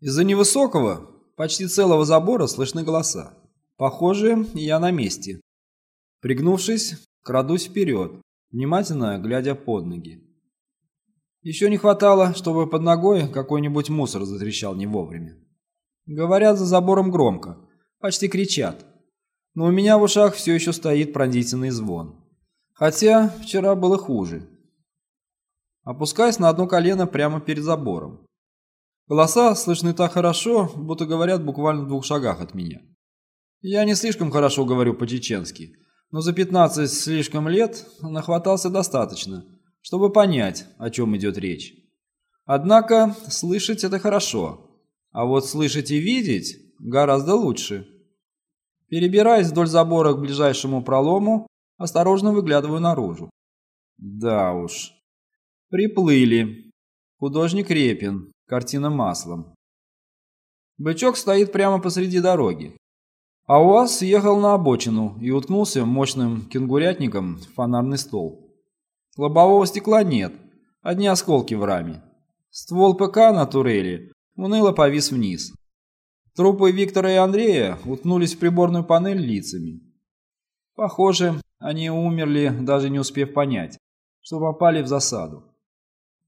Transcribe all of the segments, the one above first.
Из-за невысокого, почти целого забора слышны голоса. Похоже, я на месте. Пригнувшись, крадусь вперед, внимательно глядя под ноги. Еще не хватало, чтобы под ногой какой-нибудь мусор затрещал не вовремя. Говорят за забором громко, почти кричат. Но у меня в ушах все еще стоит пронзительный звон. Хотя вчера было хуже. Опускаюсь на одно колено прямо перед забором. Голоса слышны так хорошо, будто говорят буквально в двух шагах от меня. Я не слишком хорошо говорю по-чеченски, но за 15 слишком лет нахватался достаточно, чтобы понять, о чем идет речь. Однако слышать это хорошо, а вот слышать и видеть гораздо лучше. Перебираясь вдоль забора к ближайшему пролому, осторожно выглядываю наружу. Да уж, приплыли. Художник Репин, Картина маслом. Бычок стоит прямо посреди дороги. А УАЗ съехал на обочину и уткнулся мощным кенгурятником в фонарный столб. Лобового стекла нет, одни осколки в раме. Ствол ПК на турели уныло повис вниз. Трупы Виктора и Андрея уткнулись в приборную панель лицами. Похоже, они умерли, даже не успев понять, что попали в засаду.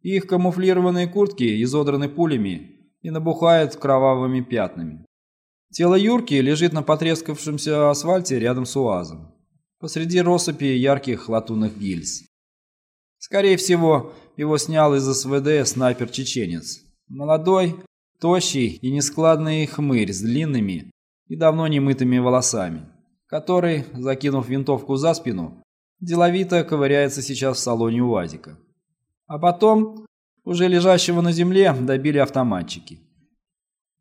Их камуфлированные куртки изодраны пулями и набухают кровавыми пятнами. Тело Юрки лежит на потрескавшемся асфальте рядом с УАЗом, посреди россыпи ярких латунных гильз. Скорее всего, его снял из СВД снайпер-чеченец. Молодой, тощий и нескладный хмырь с длинными и давно немытыми волосами, который, закинув винтовку за спину, деловито ковыряется сейчас в салоне УАЗика. А потом уже лежащего на земле добили автоматчики.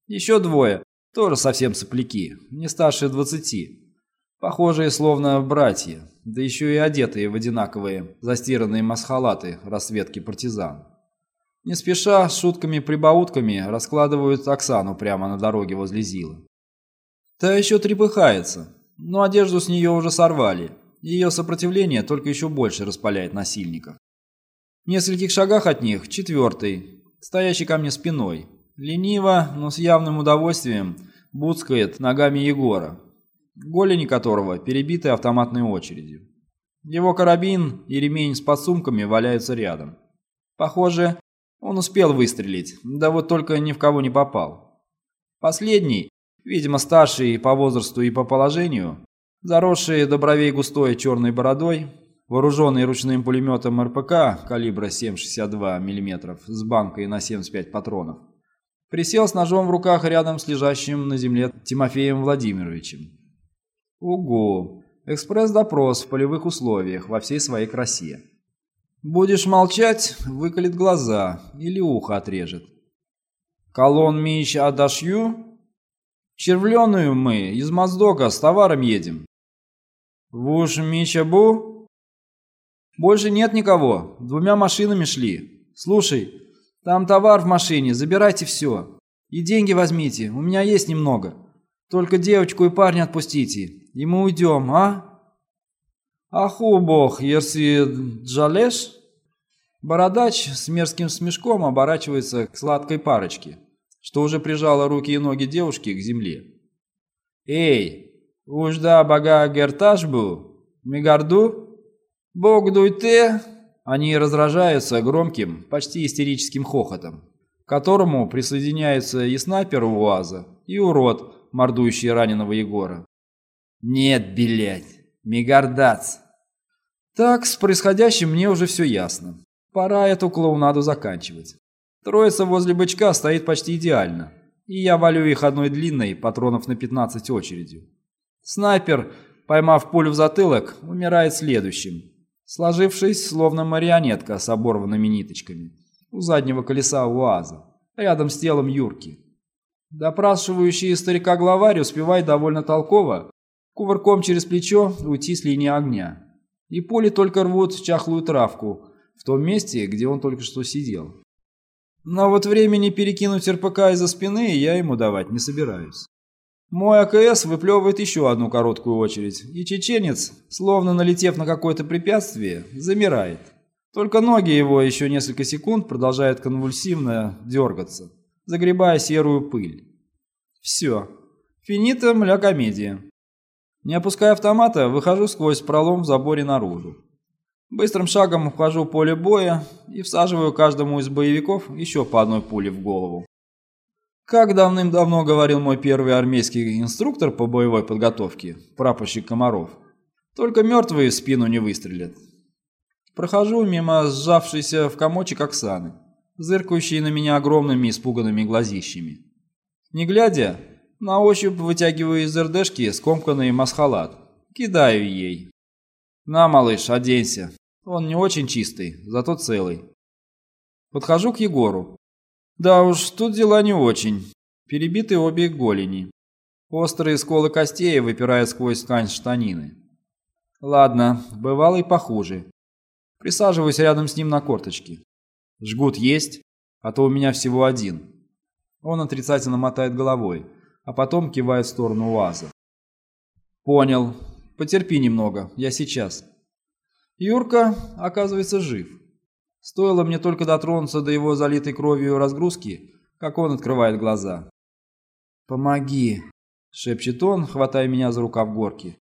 Еще двое, тоже совсем сопляки, не старше двадцати. Похожие словно братья, да еще и одетые в одинаковые застиранные масхалаты расцветки партизан. Не спеша, с шутками-прибаутками раскладывают Оксану прямо на дороге возле Зилы. Та еще трепыхается, но одежду с нее уже сорвали. Ее сопротивление только еще больше распаляет насильников. В нескольких шагах от них четвертый, стоящий ко мне спиной. Лениво, но с явным удовольствием буцкает ногами Егора, голени которого перебиты автоматной очередью. Его карабин и ремень с подсумками валяются рядом. Похоже, он успел выстрелить, да вот только ни в кого не попал. Последний, видимо старший по возрасту и по положению, заросший до бровей густой черной бородой, вооруженный ручным пулеметом РПК калибра 7,62 мм с банкой на 75 патронов, присел с ножом в руках рядом с лежащим на земле Тимофеем Владимировичем. Угу, экспресс-допрос в полевых условиях во всей своей красе. Будешь молчать, выколет глаза или ухо отрежет. Колон Мич Адашью? Червленую мы из Моздока с товаром едем. Вуш Мича Бу? Больше нет никого. Двумя машинами шли. Слушай, там товар в машине, забирайте все. И деньги возьмите, у меня есть немного. Только девочку и парня отпустите, и мы уйдем, а? Аху бог, если джалеш? Бородач с мерзким смешком оборачивается к сладкой парочке, что уже прижала руки и ноги девушки к земле. Эй, ужда бага гертаж был? Мигарду? «Бог дуй ты!» Они разражаются громким, почти истерическим хохотом, к которому присоединяются и снайпер УАЗа, и урод, мордующий раненого Егора. «Нет, блядь, мегардац!» Так, с происходящим мне уже все ясно. Пора эту клоунаду заканчивать. Троица возле бычка стоит почти идеально, и я валю их одной длинной, патронов на 15 очередью. Снайпер, поймав пулю в затылок, умирает следующим, сложившись словно марионетка с оборванными ниточками у заднего колеса УАЗа, рядом с телом Юрки. Допрашивающий старика-главарь успевает довольно толково, кувырком через плечо уйти с линии огня. И пули только рвут чахлую травку в том месте, где он только что сидел. Но вот времени перекинуть РПК из-за спины я ему давать не собираюсь. Мой АКС выплевывает еще одну короткую очередь, и чеченец, словно налетев на какое-то препятствие, замирает. Только ноги его еще несколько секунд продолжают конвульсивно дергаться, загребая серую пыль. Все. Финита мля комедия. Не опуская автомата, выхожу сквозь пролом в заборе наружу. Быстрым шагом вхожу в поле боя и всаживаю каждому из боевиков еще по одной пуле в голову. Как давным-давно говорил мой первый армейский инструктор по боевой подготовке, прапорщик Комаров, только мертвые в спину не выстрелят. Прохожу мимо сжавшейся в комочек Оксаны, зыркающей на меня огромными испуганными глазищами. Не глядя, на ощупь вытягиваю из РДшки скомканный масхалат, кидаю ей. «На, малыш, оденься. Он не очень чистый, зато целый». Подхожу к Егору. Да уж, тут дела не очень. Перебиты обе голени. Острые сколы костей выпирают сквозь ткань штанины. Ладно, бывало и похуже. Присаживаюсь рядом с ним на корточки. Жгут есть, а то у меня всего один. Он отрицательно мотает головой, а потом кивает в сторону УАЗа. Понял. Потерпи немного, я сейчас. Юрка, оказывается, жив. Стоило мне только дотронуться до его залитой кровью разгрузки, как он открывает глаза. «Помоги!» — шепчет он, хватая меня за рукав горки.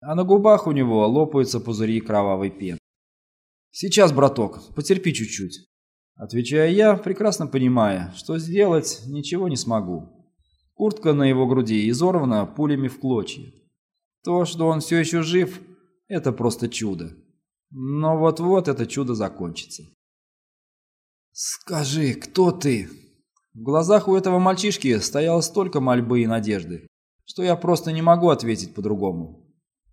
А на губах у него лопаются пузыри кровавой пены. «Сейчас, браток, потерпи чуть-чуть». Отвечаю я, прекрасно понимая, что сделать ничего не смогу. Куртка на его груди изорвана пулями в клочья. То, что он все еще жив, это просто чудо. Но вот-вот это чудо закончится. «Скажи, кто ты?» В глазах у этого мальчишки стояло столько мольбы и надежды, что я просто не могу ответить по-другому.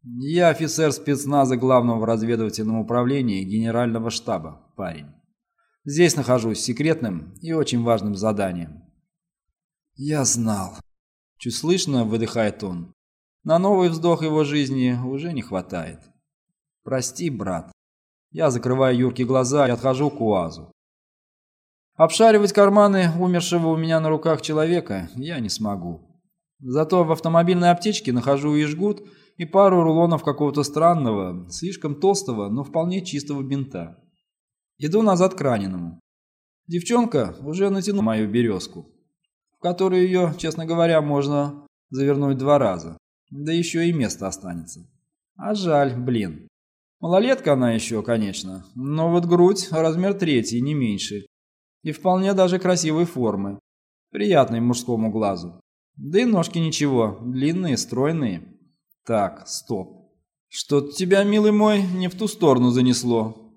Я офицер спецназа главного разведывательного управления генерального штаба, парень. Здесь нахожусь секретным и очень важным заданием. Я знал. Чуть слышно выдыхает он. На новый вздох его жизни уже не хватает. Прости, брат. Я закрываю Юрке глаза и отхожу к УАЗу. Обшаривать карманы умершего у меня на руках человека я не смогу. Зато в автомобильной аптечке нахожу и жгут, и пару рулонов какого-то странного, слишком толстого, но вполне чистого бинта. Иду назад к раненому. Девчонка уже натянула мою березку, в которую ее, честно говоря, можно завернуть два раза. Да еще и место останется. А жаль, блин. Малолетка она еще, конечно, но вот грудь размер третий, не меньше. И вполне даже красивой формы. Приятной мужскому глазу. Да и ножки ничего, длинные, стройные. Так, стоп. Что-то тебя, милый мой, не в ту сторону занесло.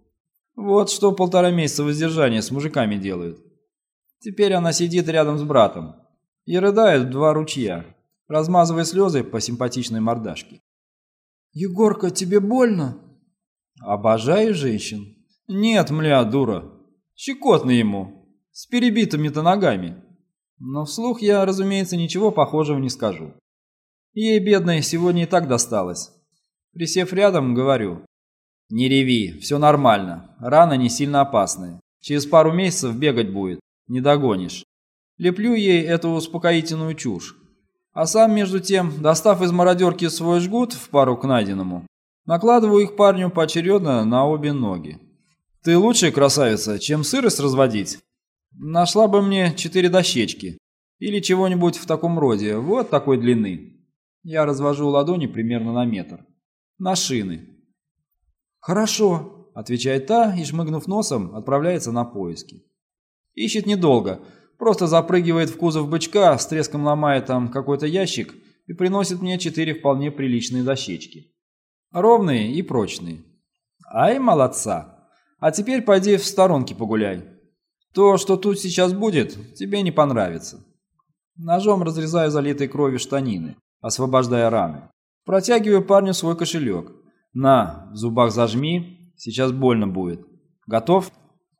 Вот что полтора месяца воздержания с мужиками делают. Теперь она сидит рядом с братом и рыдает в два ручья, размазывая слезы по симпатичной мордашке. «Егорка, тебе больно?» «Обожаю женщин». «Нет, мля, дура. Щекотно ему. С перебитыми-то ногами». Но вслух я, разумеется, ничего похожего не скажу. Ей, бедной, сегодня и так досталось. Присев рядом, говорю. «Не реви, все нормально. Рана не сильно опасная. Через пару месяцев бегать будет. Не догонишь». Леплю ей эту успокоительную чушь. А сам, между тем, достав из мародерки свой жгут в пару к найденному, накладываю их парню поочередно на обе ноги. «Ты лучшая красавица, чем сырость разводить?» «Нашла бы мне четыре дощечки. Или чего-нибудь в таком роде, вот такой длины». Я развожу ладони примерно на метр. «На шины». «Хорошо», — отвечает та и, шмыгнув носом, отправляется на поиски. Ищет недолго, просто запрыгивает в кузов бычка, с треском ломает там какой-то ящик и приносит мне четыре вполне приличные дощечки. Ровные и прочные. Ай, молодца. А теперь пойди в сторонке погуляй. То, что тут сейчас будет, тебе не понравится. Ножом разрезаю залитой кровью штанины, освобождая раны. Протягиваю парню свой кошелек. На, в зубах зажми, сейчас больно будет. Готов?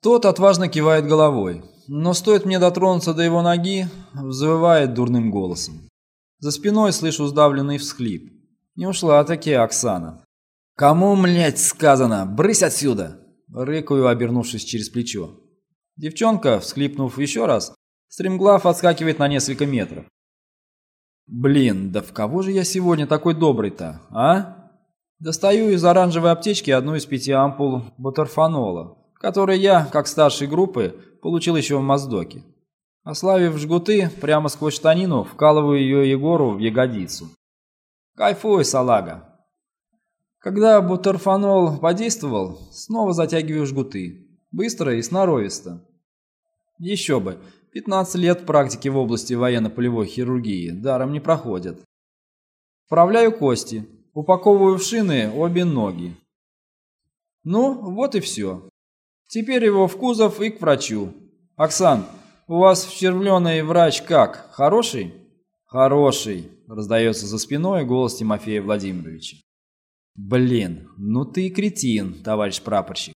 Тот отважно кивает головой, но стоит мне дотронуться до его ноги, взвывает дурным голосом. За спиной слышу сдавленный всхлип. Не ушла таки Оксана. «Кому, млять, сказано? Брысь отсюда!» Рыкаю, обернувшись через плечо. Девчонка, всхлипнув еще раз, стремглав отскакивает на несколько метров. «Блин, да в кого же я сегодня такой добрый-то, а?» Достаю из оранжевой аптечки одну из пяти ампул бутерфанола, который я, как старший группы, получил еще в Моздоке. Ославив жгуты, прямо сквозь штанину вкалываю ее Егору в ягодицу. Кайфуй, салага. Когда бутерфанол подействовал, снова затягиваю жгуты. Быстро и сноровисто. Еще бы, 15 лет практики в области военно-полевой хирургии даром не проходят. Вправляю кости, упаковываю в шины обе ноги. Ну, вот и все. Теперь его в кузов и к врачу. Оксан, у вас вчервленный врач как, хороший? Хороший, раздается за спиной голос Тимофея Владимировича. Блин, ну ты и кретин, товарищ прапорщик.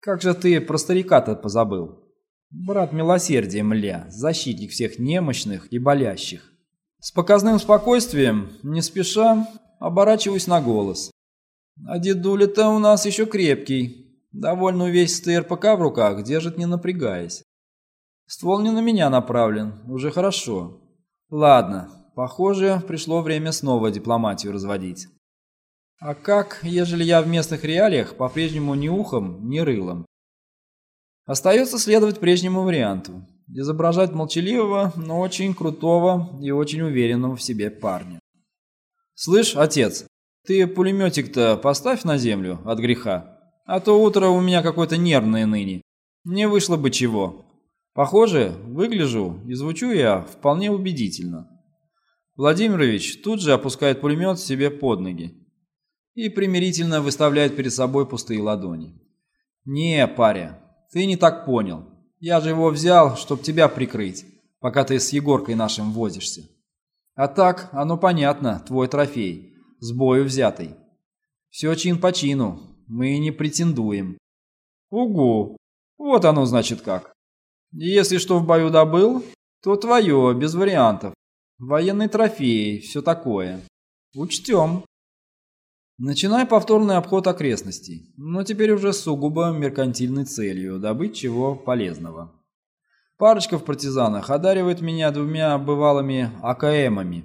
Как же ты про старика-то позабыл? Брат милосердия, мля, защитник всех немощных и болящих. С показным спокойствием, не спеша, оборачиваюсь на голос. А дедуля-то у нас еще крепкий. Довольно весь ТРПК в руках, держит не напрягаясь. Ствол не на меня направлен, уже хорошо. Ладно, похоже, пришло время снова дипломатию разводить. А как, ежели я в местных реалиях по-прежнему ни ухом, ни рылом? Остается следовать прежнему варианту. Изображать молчаливого, но очень крутого и очень уверенного в себе парня. «Слышь, отец, ты пулеметик-то поставь на землю от греха, а то утро у меня какое-то нервное ныне. Не вышло бы чего. Похоже, выгляжу и звучу я вполне убедительно». Владимирович тут же опускает пулемет себе под ноги и примирительно выставляет перед собой пустые ладони. «Не, паря, ты не так понял. Я же его взял, чтоб тебя прикрыть, пока ты с Егоркой нашим возишься. А так, оно понятно, твой трофей, с бою взятый. Все чин по чину, мы не претендуем». «Угу, вот оно значит как. Если что в бою добыл, то твое, без вариантов. Военный трофей, все такое. Учтем». Начинай повторный обход окрестностей, но теперь уже сугубо меркантильной целью – добыть чего полезного. Парочка в партизанах одаривает меня двумя бывалыми АКМами.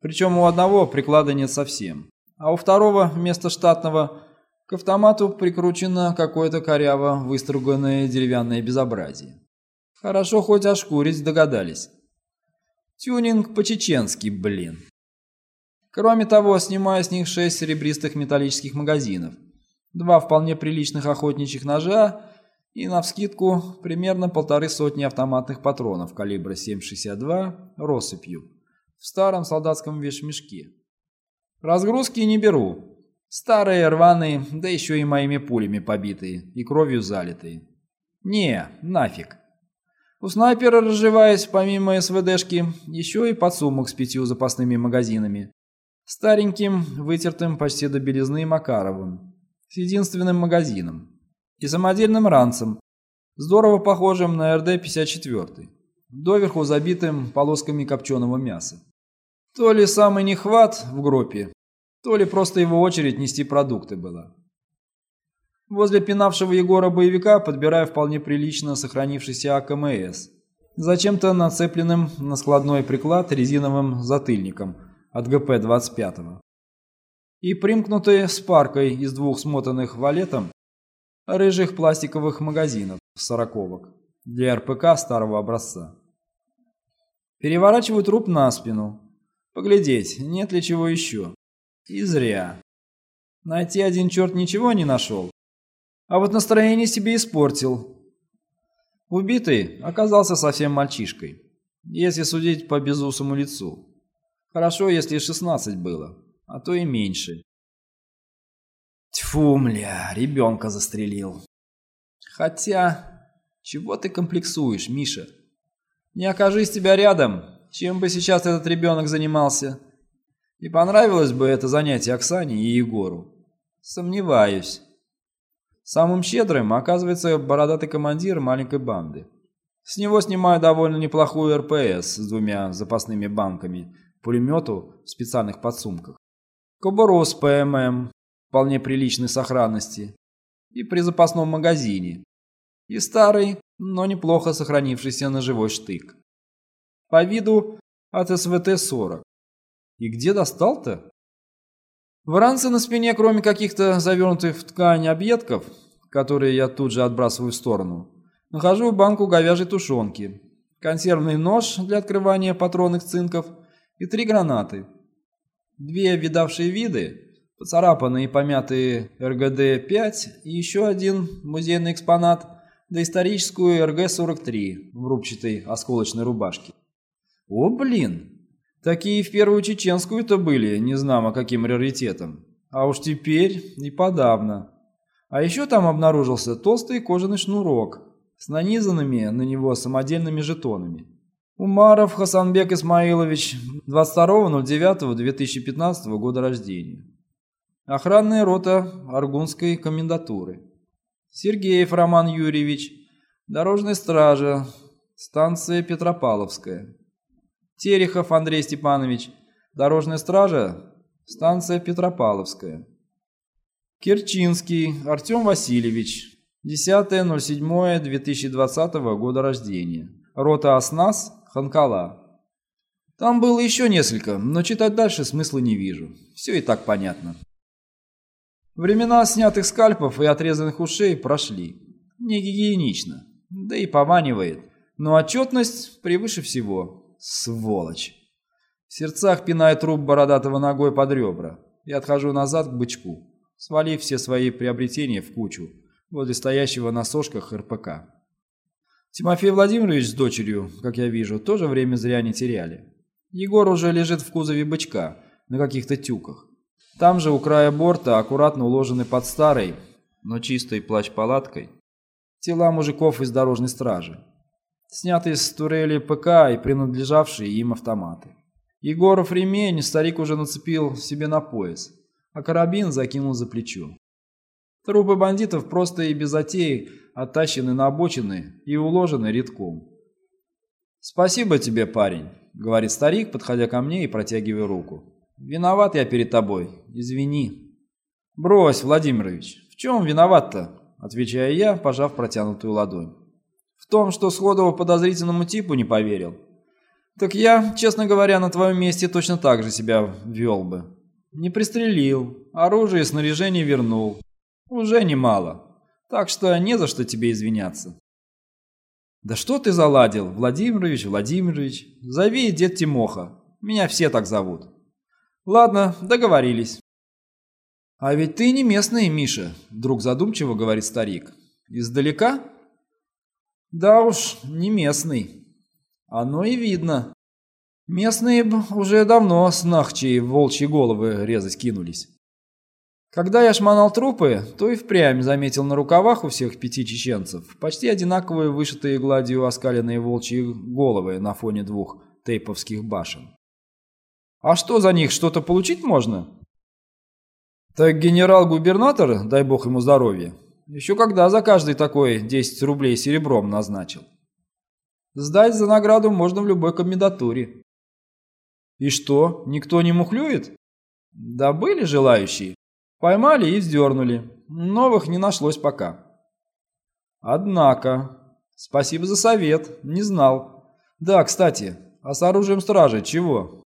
Причем у одного приклада нет совсем, а у второго вместо штатного к автомату прикручено какое-то коряво выструганное деревянное безобразие. Хорошо хоть ошкурить догадались. Тюнинг по-чеченски, блин. Кроме того, снимаю с них шесть серебристых металлических магазинов, два вполне приличных охотничьих ножа и, навскидку, примерно полторы сотни автоматных патронов калибра 7,62 россыпью в старом солдатском вешмешке. Разгрузки не беру. Старые, рваные, да еще и моими пулями побитые и кровью залитые. Не, нафиг. У снайпера разживаясь, помимо СВДшки, еще и подсумок с пятью запасными магазинами стареньким, вытертым почти до белизны Макаровым, с единственным магазином и самодельным ранцем, здорово похожим на РД-54, доверху забитым полосками копченого мяса. То ли самый нехват в группе, то ли просто его очередь нести продукты была. Возле пинавшего Егора боевика подбираю вполне прилично сохранившийся АКМС, зачем-то нацепленным на складной приклад резиновым затыльником – от ГП-25. И примкнутые с паркой из двух смотанных валетом рыжих пластиковых магазинов сороковок для РПК старого образца. Переворачиваю труп на спину. Поглядеть, нет ли чего еще. И зря. Найти один черт ничего не нашел. А вот настроение себе испортил. Убитый оказался совсем мальчишкой, если судить по безусому лицу. Хорошо, если 16 было, а то и меньше. Тьфу, мля, ребенка застрелил. Хотя, чего ты комплексуешь, Миша? Не окажись тебя рядом, чем бы сейчас этот ребенок занимался? И понравилось бы это занятие Оксане и Егору? Сомневаюсь. Самым щедрым оказывается бородатый командир маленькой банды. С него снимаю довольно неплохую РПС с двумя запасными банками – пулемету в специальных подсумках, кобуру с ПММ вполне приличной сохранности и при запасном магазине, и старый, но неплохо сохранившийся ножевой штык. По виду от СВТ-40. И где достал-то? В ранце на спине, кроме каких-то завернутых в ткань объедков, которые я тут же отбрасываю в сторону, нахожу банку говяжьей тушенки, консервный нож для открывания патронных цинков и три гранаты. Две видавшие виды, поцарапанные и помятые РГД-5 и еще один музейный экспонат, доисторическую РГ-43 в рубчатой осколочной рубашке. О, блин! Такие в первую чеченскую-то были, не знамо каким раритетом. А уж теперь и подавно. А еще там обнаружился толстый кожаный шнурок с нанизанными на него самодельными жетонами. Умаров Хасанбек Исмаилович, 22.09.2015 года рождения. Охранная рота Аргунской комендатуры. Сергеев Роман Юрьевич, дорожная стража, станция Петропавловская. Терехов Андрей Степанович, дорожная стража, станция Петропавловская. Керчинский Артем Васильевич, 10.07.2020 года рождения. Рота ОСНАС, Ханкала. Там было еще несколько, но читать дальше смысла не вижу. Все и так понятно. Времена снятых скальпов и отрезанных ушей прошли. Не гигиенично, да и пованивает. Но отчетность превыше всего. Сволочь. В сердцах пинаю труп бородатого ногой под ребра и отхожу назад к бычку свалив все свои приобретения в кучу возле стоящего на сошках РПК. Тимофей Владимирович с дочерью, как я вижу, тоже время зря не теряли. Егор уже лежит в кузове бычка на каких-то тюках. Там же у края борта аккуратно уложены под старой, но чистой плащ-палаткой тела мужиков из дорожной стражи, снятые с турели ПК и принадлежавшие им автоматы. Егоров ремень старик уже нацепил себе на пояс, а карабин закинул за плечо. Трупы бандитов просто и без затеи оттащены на обочины и уложены редком. «Спасибо тебе, парень», — говорит старик, подходя ко мне и протягивая руку. «Виноват я перед тобой. Извини». «Брось, Владимирович, в чем виноват-то?» — отвечаю я, пожав протянутую ладонь. «В том, что сходу подозрительному типу не поверил. Так я, честно говоря, на твоем месте точно так же себя вел бы. Не пристрелил, оружие и снаряжение вернул. Уже немало. Так что не за что тебе извиняться. Да что ты заладил, Владимирович, Владимирович? Зови дед Тимоха. Меня все так зовут. Ладно, договорились. А ведь ты не местный, Миша, вдруг задумчиво говорит старик. Издалека? Да уж, не местный. Оно и видно. Местные б уже давно с нахчей волчьи головы резать кинулись. Когда я шмонал трупы, то и впрямь заметил на рукавах у всех пяти чеченцев почти одинаковые вышитые гладью оскаленные волчьи головы на фоне двух тейповских башен. А что за них, что-то получить можно? Так генерал-губернатор, дай бог ему здоровья, еще когда за каждый такой 10 рублей серебром назначил. Сдать за награду можно в любой комендатуре. И что, никто не мухлюет? Да были желающие. Поймали и вздернули. Новых не нашлось пока. Однако, спасибо за совет, не знал. Да, кстати, а с оружием стражи чего?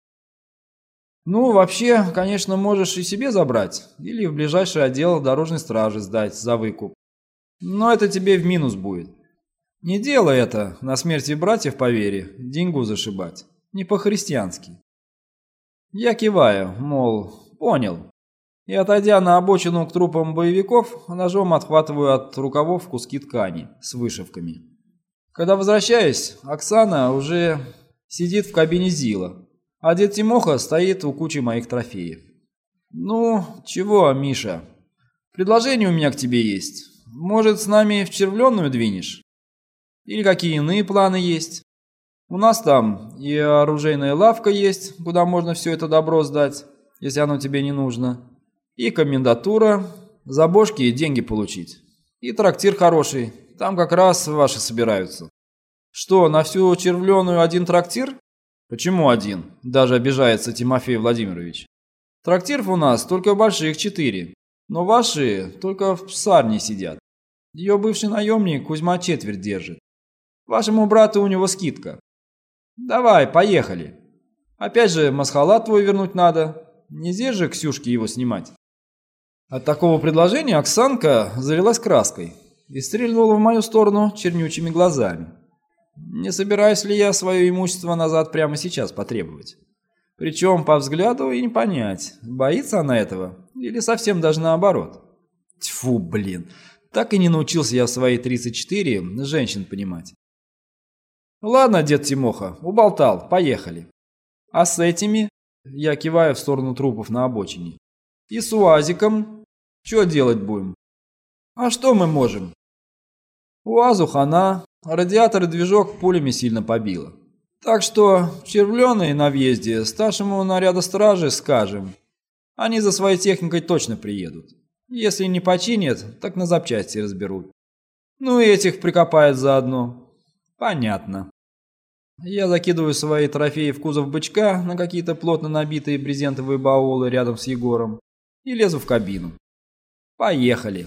Ну, вообще, конечно, можешь и себе забрать, или в ближайший отдел дорожной стражи сдать за выкуп. Но это тебе в минус будет. Не делай это, на смерти братьев по вере, деньгу зашибать. Не по-христиански. Я киваю, мол, понял. И отойдя на обочину к трупам боевиков, ножом отхватываю от рукавов куски ткани с вышивками. Когда возвращаюсь, Оксана уже сидит в кабине Зила, а дед Тимоха стоит у кучи моих трофеев. «Ну, чего, Миша? Предложение у меня к тебе есть. Может, с нами в червленную двинешь? Или какие иные планы есть?» У нас там и оружейная лавка есть, куда можно все это добро сдать, если оно тебе не нужно. И комендатура, за бошки и деньги получить. И трактир хороший, там как раз ваши собираются. Что, на всю червленую один трактир? Почему один? Даже обижается Тимофей Владимирович. Трактиров у нас только больших четыре, но ваши только в псарне сидят. Ее бывший наемник Кузьма четверть держит. Вашему брату у него скидка. «Давай, поехали. Опять же, масхалат твой вернуть надо. Не здесь же Ксюшке его снимать». От такого предложения Оксанка залилась краской и стрельнула в мою сторону чернючими глазами. Не собираюсь ли я свое имущество назад прямо сейчас потребовать? Причем по взгляду и не понять, боится она этого или совсем даже наоборот. Тьфу, блин, так и не научился я в свои 34 женщин понимать. Ладно, дед Тимоха, уболтал, поехали. А с этими, я киваю в сторону трупов на обочине, и с УАЗиком, что делать будем? А что мы можем? УАЗу хана, радиатор и движок пулями сильно побило. Так что червленые на въезде старшему наряда стражи скажем. Они за своей техникой точно приедут. Если не починят, так на запчасти разберут. Ну и этих прикопают заодно. Понятно. Я закидываю свои трофеи в кузов бычка на какие-то плотно набитые брезентовые баулы рядом с Егором и лезу в кабину. Поехали.